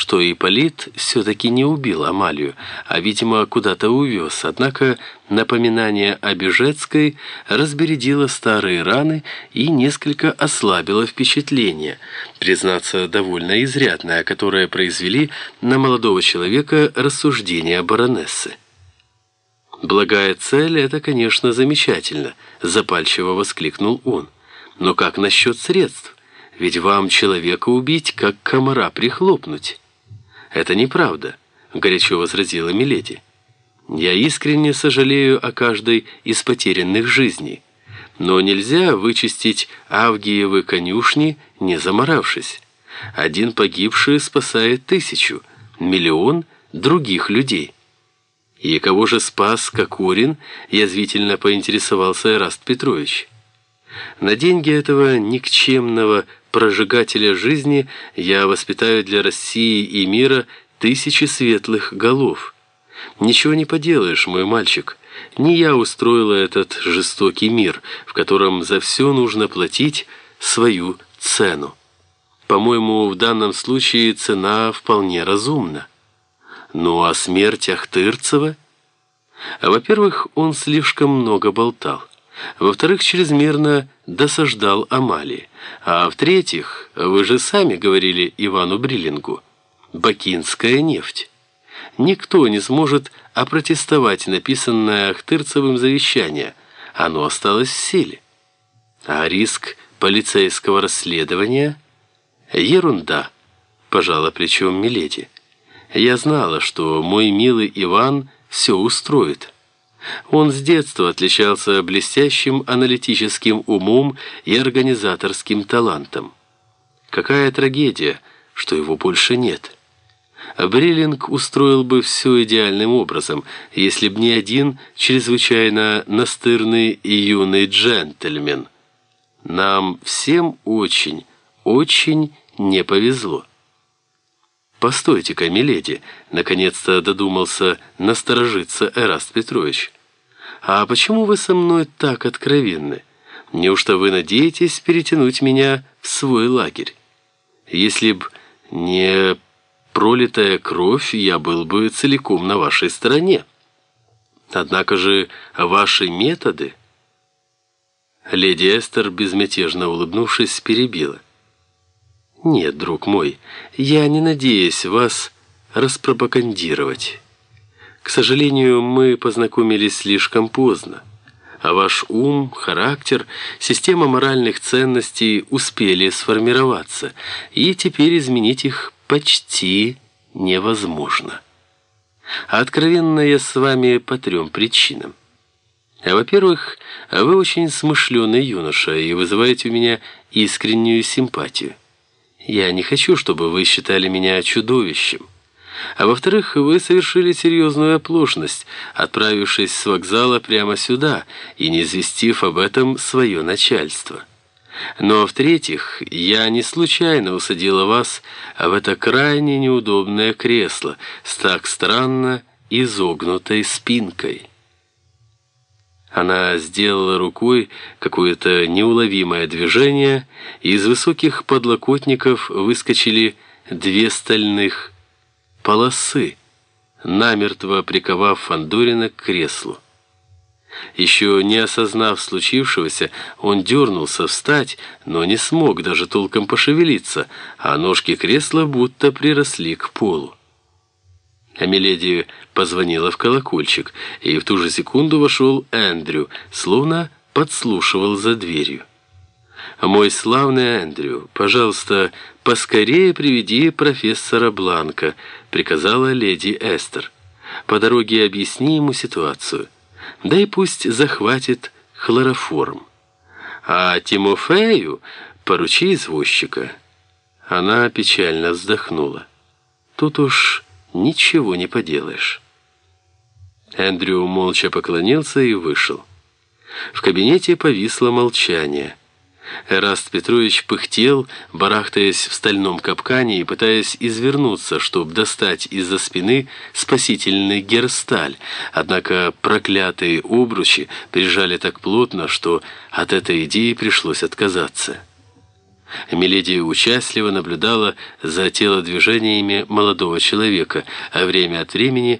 что Ипполит все-таки не убил Амалию, а, видимо, куда-то увез. Однако напоминание о Бежецкой разбередило старые раны и несколько ослабило впечатление, признаться, довольно изрядное, которое произвели на молодого человека рассуждения баронессы. «Благая цель — это, конечно, замечательно», — запальчиво воскликнул он. «Но как насчет средств? Ведь вам человека убить, как комара прихлопнуть». «Это неправда», — горячо возразила Миледи. «Я искренне сожалею о каждой из потерянных жизней, но нельзя вычистить Авгиевы конюшни, не заморавшись. Один погибший спасает тысячу, миллион других людей». «И кого же спас Кокорин?» – язвительно поинтересовался Эраст Петрович. «На деньги этого никчемного прожигателя жизни я воспитаю для России и мира тысячи светлых голов. Ничего не поделаешь, мой мальчик. Не я устроила этот жестокий мир, в котором за все нужно платить свою цену. По-моему, в данном случае цена вполне разумна. Ну а смерть Ахтырцева? Во-первых, он слишком много болтал. Во-вторых, чрезмерно досаждал Амалии. А в-третьих, вы же сами говорили Ивану Бриллингу, бакинская нефть. Никто не сможет опротестовать написанное Ахтырцевым завещание. Оно осталось в силе. А риск полицейского расследования – ерунда, пожала плечом Миледи. Я знала, что мой милый Иван все устроит. Он с детства отличался блестящим аналитическим умом и организаторским талантом. Какая трагедия, что его больше нет. Бриллинг устроил бы все идеальным образом, если б не один чрезвычайно настырный и юный джентльмен. Нам всем очень, очень не повезло. «Постойте-ка, миледи!» — наконец-то додумался насторожиться Эраст Петрович. «А почему вы со мной так откровенны? Неужто вы надеетесь перетянуть меня в свой лагерь? Если б не пролитая кровь, я был бы целиком на вашей стороне. Однако же ваши методы...» Леди Эстер, безмятежно улыбнувшись, перебила. Нет, друг мой, я не надеюсь вас распропагандировать. К сожалению, мы познакомились слишком поздно. А ваш ум, характер, система моральных ценностей успели сформироваться, и теперь изменить их почти невозможно. А откровенно я с вами по трем причинам. Во-первых, вы очень смышленый юноша и вызываете у меня искреннюю симпатию. Я не хочу, чтобы вы считали меня чудовищем. А во-вторых, вы совершили серьезную оплошность, отправившись с вокзала прямо сюда и не известив об этом свое начальство. Но в-третьих, я не случайно усадила вас в это крайне неудобное кресло с так странно изогнутой спинкой». Она сделала рукой какое-то неуловимое движение, и из высоких подлокотников выскочили две стальных полосы, намертво приковав Фандорина к креслу. Еще не осознав случившегося, он дернулся встать, но не смог даже толком пошевелиться, а ножки кресла будто приросли к полу. А Миледи позвонила в колокольчик, и в ту же секунду вошел Эндрю, словно подслушивал за дверью. «Мой славный Эндрю, пожалуйста, поскорее приведи профессора Бланка», приказала леди Эстер. «По дороге объясни ему ситуацию. Да и пусть захватит хлороформ. А Тимофею поручи извозчика». Она печально вздохнула. «Тут уж...» ничего не поделаешь. Эндрю молча поклонился и вышел. В кабинете повисло молчание. Эраст Петрович пыхтел, барахтаясь в стальном капкане и пытаясь извернуться, чтобы достать из-за спины спасительный герсталь, однако проклятые обручи прижали так плотно, что от этой идеи пришлось отказаться. Миледи участливо наблюдала за телодвижениями молодого человека, а время от времени